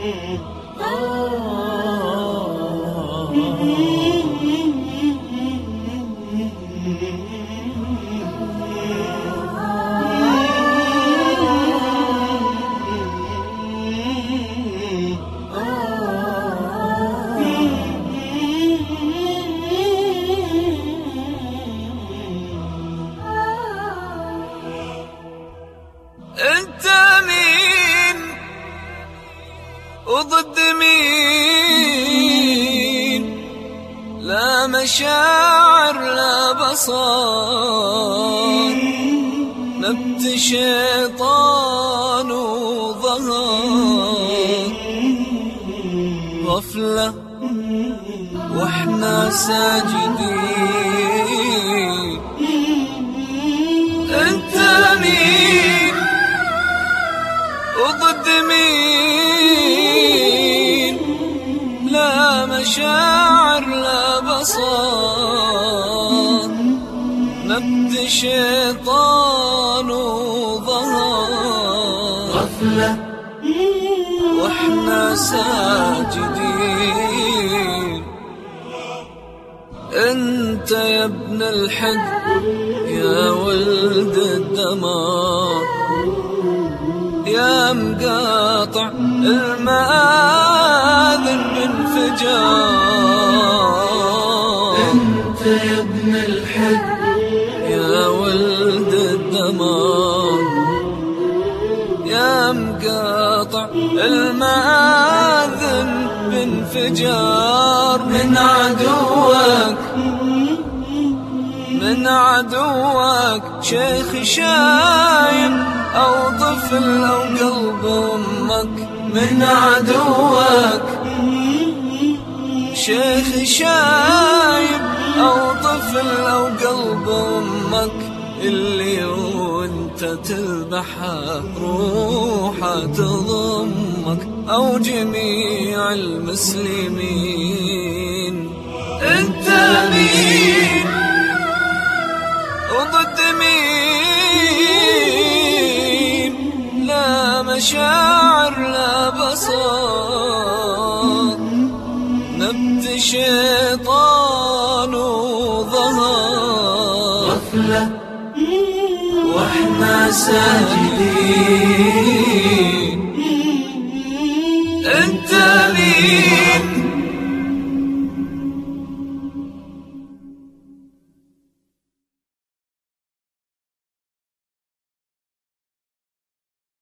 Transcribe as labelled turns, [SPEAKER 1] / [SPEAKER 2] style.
[SPEAKER 1] Mm-hmm. وضد مين لا مشاعر، لا بصار نبت شيطان وظهر غفلة واحنا ساجدين. انت مين وضد مين مشاعر لا بصر نبت شيطان وظهر
[SPEAKER 2] غفلة
[SPEAKER 1] واحنا ساجدين انت يا ابن الحق يا ولد الدمار. يا مقاطع المآذن بانفجار
[SPEAKER 2] أنت يا ابن الحق
[SPEAKER 1] يا ولد الدمار يا مقاطع المآذن بانفجار من عدوك من عدوك شيخ شايب أو طفل أو قلب أمك من عدوك شيخ شايب أو طفل أو قلب أمك اللي وانت تذبحها روحه تضمك أو جميع المسلمين. انت مين وضد مين لا مشاعر، لا بصر. نبت شيطان ظهر
[SPEAKER 2] غفلة واحنا ساجدين
[SPEAKER 1] انت مين